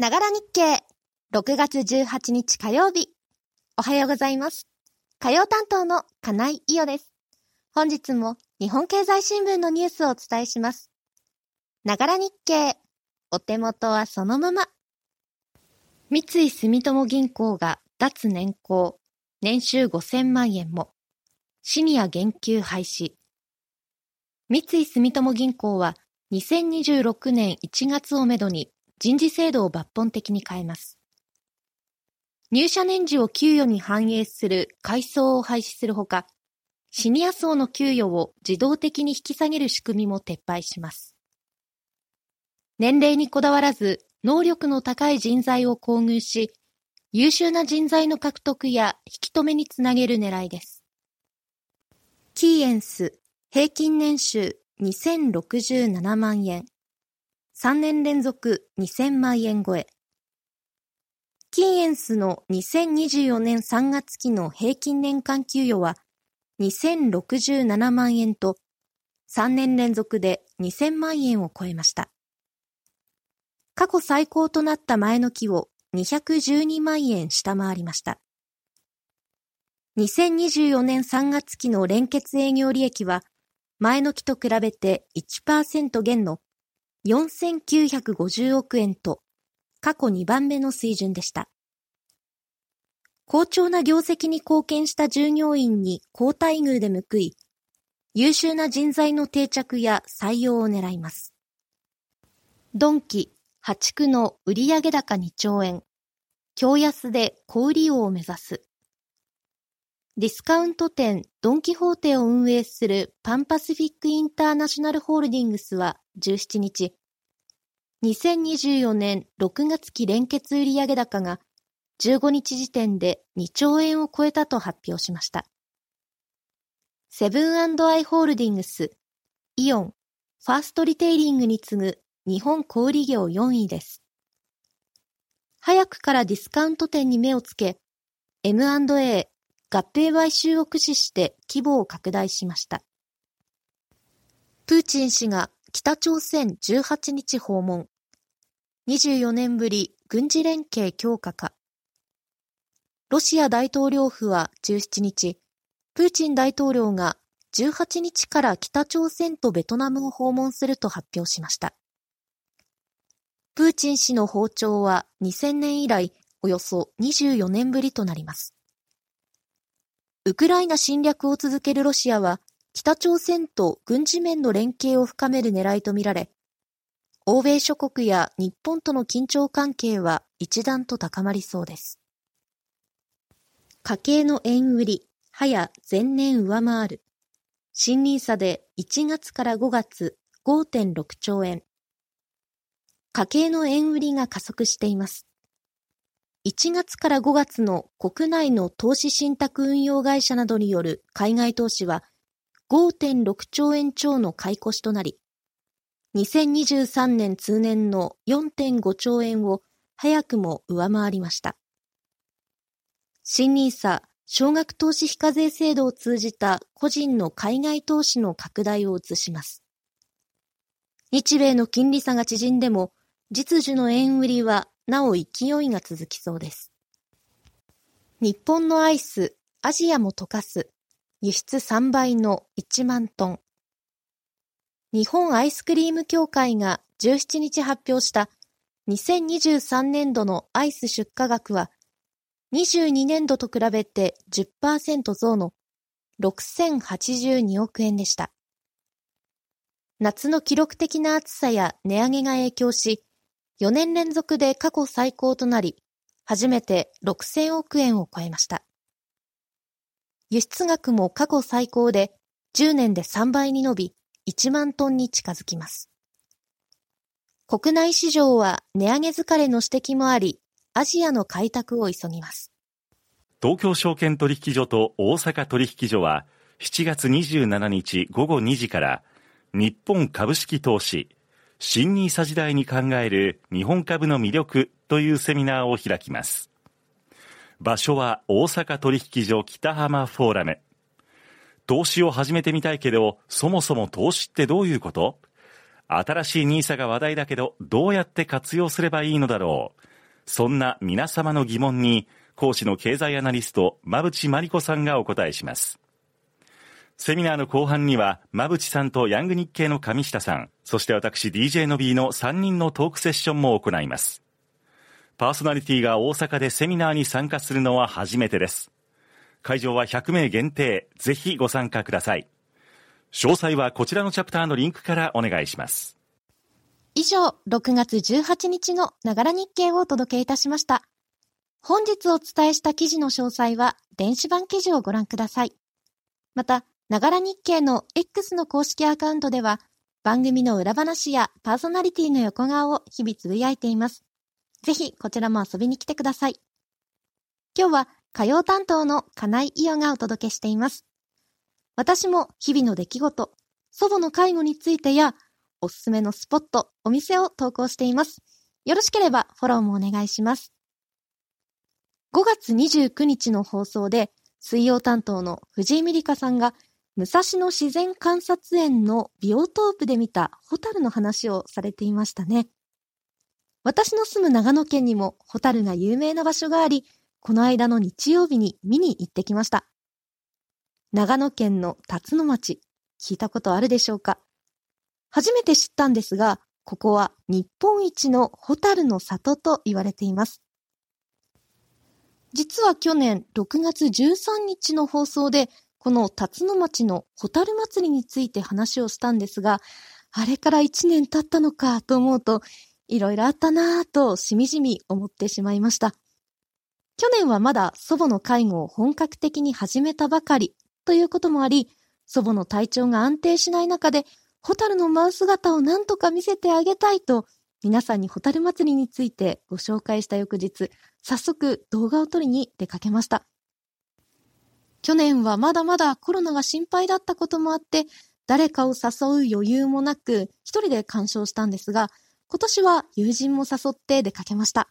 ながら日経。6月18日火曜日。おはようございます。火曜担当の金井伊代です。本日も日本経済新聞のニュースをお伝えします。ながら日経。お手元はそのまま。三井住友銀行が脱年功。年収5000万円も。シニア減給廃止。三井住友銀行は2026年1月をめどに人事制度を抜本的に変えます。入社年次を給与に反映する階層を廃止するほか、シニア層の給与を自動的に引き下げる仕組みも撤廃します。年齢にこだわらず、能力の高い人材を厚遇し、優秀な人材の獲得や引き止めにつなげる狙いです。キーエンス平均年収2067万円。3年連続2000万円超え。キーエンスの2024年3月期の平均年間給与は2067万円と3年連続で2000万円を超えました。過去最高となった前の期を212万円下回りました。2024年3月期の連結営業利益は前の期と比べて1%減の4950億円と過去2番目の水準でした。好調な業績に貢献した従業員に高待遇で報い、優秀な人材の定着や採用を狙います。ドンキ、破竹の売上高2兆円、強安で小売王を目指す。ディスカウント店ドンキホーテを運営するパンパシフィックインターナショナルホールディングスは17日、2024年6月期連結売上高が15日時点で2兆円を超えたと発表しました。セブンアイ・ホールディングス、イオン、ファーストリテイリングに次ぐ日本小売業4位です。早くからディスカウント店に目をつけ、M&A 合併買収を駆使して規模を拡大しました。プーチン氏が北朝鮮18日訪問。24年ぶり軍事連携強化か。ロシア大統領府は17日、プーチン大統領が18日から北朝鮮とベトナムを訪問すると発表しました。プーチン氏の訪朝は2000年以来およそ24年ぶりとなります。ウクライナ侵略を続けるロシアは、北朝鮮と軍事面の連携を深める狙いとみられ、欧米諸国や日本との緊張関係は一段と高まりそうです。家計の円売り、はや前年上回る。新ニーサで1月から5月5.6兆円。家計の円売りが加速しています。1月から5月の国内の投資信託運用会社などによる海外投資は5.6兆円超の買い越しとなり、2023年通年の4.5兆円を早くも上回りました。新ニーサ少額投資非課税制度を通じた個人の海外投資の拡大を移します。日米の金利差が縮んでも、実需の円売りはなお勢いが続きそうです。日本のアイス、アジアも溶かす、輸出3倍の1万トン。日本アイスクリーム協会が17日発表した2023年度のアイス出荷額は、22年度と比べて10%増の6082億円でした。夏の記録的な暑さや値上げが影響し、4年連続で過去最高となり、初めて6000億円を超えました。輸出額も過去最高で、10年で3倍に伸び、1万トンに近づきます。国内市場は値上げ疲れの指摘もあり、アジアの開拓を急ぎます。東京証券取引所と大阪取引所は、7月27日午後2時から、日本株式投資、新ニーサ時代に考える日本株の魅力というセミナーを開きます。場所は大阪取引所北浜フォーラム。投資を始めてみたいけど、そもそも投資ってどういうこと？新しいニーサが話題だけど、どうやって活用すればいいのだろう？そんな皆様の疑問に、講師の経済アナリスト、馬淵真理子さんがお答えします。セミナーの後半には、馬淵さんとヤング日経の上下さん、そして私 DJ の B の3人のトークセッションも行います。パーソナリティが大阪でセミナーに参加するのは初めてです。会場は100名限定、ぜひご参加ください。詳細はこちらのチャプターのリンクからお願いします。以上、6月18日のながら日経をお届けいたしました。本日お伝えした記事の詳細は、電子版記事をご覧ください。また、ながら日経の X の公式アカウントでは、番組の裏話やパーソナリティの横顔を日々つぶやいています。ぜひ、こちらも遊びに来てください。今日は、火曜担当の金井伊代がお届けしています。私も日々の出来事、祖母の介護についてや、おすすめのスポット、お店を投稿しています。よろしければフォローもお願いします。5月29日の放送で、水曜担当の藤井美里香さんが、武蔵野自然観察園のビオトープで見たホタルの話をされていましたね。私の住む長野県にもホタルが有名な場所があり、この間の日曜日に見に行ってきました。長野県の辰野町、聞いたことあるでしょうか？初めて知ったんですが、ここは日本一のホタルの里と言われています。実は去年6月13日の放送で、この辰野町のホタル祭りについて話をしたんですが、あれから1年経ったのかと思うと、いろいろあったなぁとしみじみ思ってしまいました。去年はまだ祖母の介護を本格的に始めたばかりということもあり、祖母の体調が安定しない中でホタルの舞う姿を何とか見せてあげたいと、皆さんにホタル祭りについてご紹介した翌日、早速動画を撮りに出かけました。去年はまだまだコロナが心配だったこともあって、誰かを誘う余裕もなく、一人で鑑賞したんですが、今年は友人も誘って出かけました。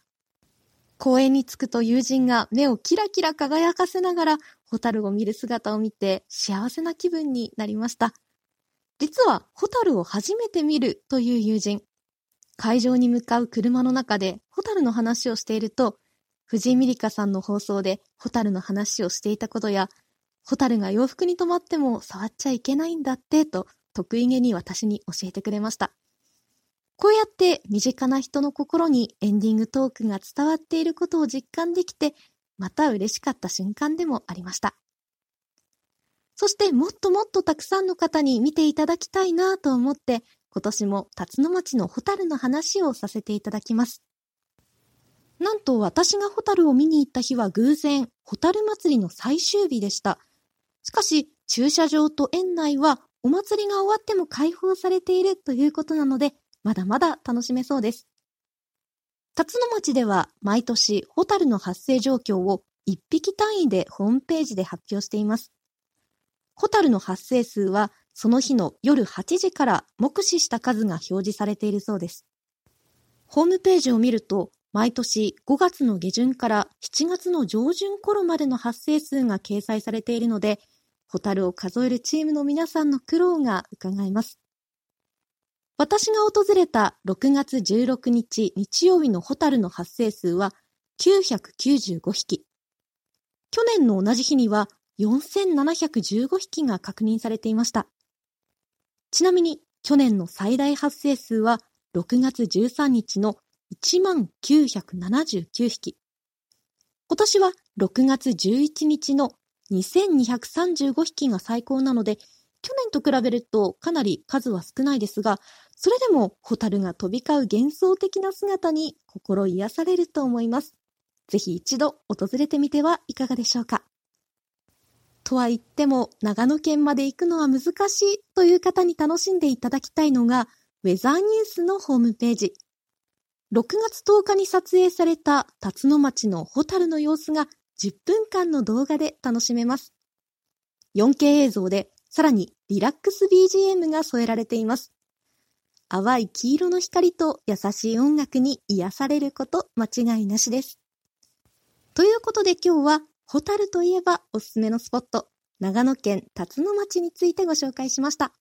公園に着くと友人が目をキラキラ輝かせながら、ホタルを見る姿を見て幸せな気分になりました。実はホタルを初めて見るという友人。会場に向かう車の中でホタルの話をしていると、藤井美里香さんの放送でホタルの話をしていたことや、ホタルが洋服に止まっても触っちゃいけないんだってと得意げに私に教えてくれました。こうやって身近な人の心にエンディングトークが伝わっていることを実感できて、また嬉しかった瞬間でもありました。そしてもっともっとたくさんの方に見ていただきたいなと思って、今年も辰野町のホタルの話をさせていただきます。なんと私がホタルを見に行った日は偶然、ホタル祭りの最終日でした。しかし、駐車場と園内はお祭りが終わっても開放されているということなので、まだまだ楽しめそうです。辰野町では毎年ホタルの発生状況を1匹単位でホームページで発表しています。ホタルの発生数はその日の夜8時から目視した数が表示されているそうです。ホームページを見ると、毎年5月の下旬から7月の上旬頃までの発生数が掲載されているので、ホタルを数えるチームの皆さんの苦労が伺えます。私が訪れた6月16日日曜日のホタルの発生数は995匹。去年の同じ日には4715匹が確認されていました。ちなみに、去年の最大発生数は6月13日の1万979匹。今年は6月11日の2235匹が最高なので、去年と比べるとかなり数は少ないですが、それでもホタルが飛び交う幻想的な姿に心癒されると思います。ぜひ一度訪れてみてはいかがでしょうか。とは言っても、長野県まで行くのは難しいという方に楽しんでいただきたいのが、ウェザーニュースのホームページ。6月10日に撮影された辰野町のホタルの様子が10分間の動画で楽しめます。4K 映像でさらにリラックス BGM が添えられています。淡い黄色の光と優しい音楽に癒されること間違いなしです。ということで今日はホタルといえばおすすめのスポット、長野県辰野町についてご紹介しました。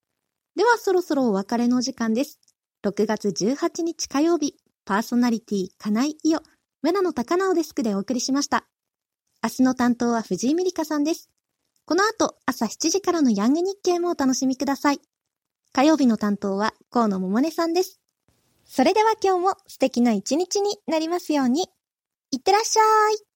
ではそろそろお別れの時間です。6月18日火曜日、パーソナリティ金井伊代、村野高直デスクでお送りしました。明日の担当は藤井美里香さんです。この後、朝7時からのヤング日経もお楽しみください。火曜日の担当は河野桃音さんです。それでは今日も素敵な一日になりますように。いってらっしゃい。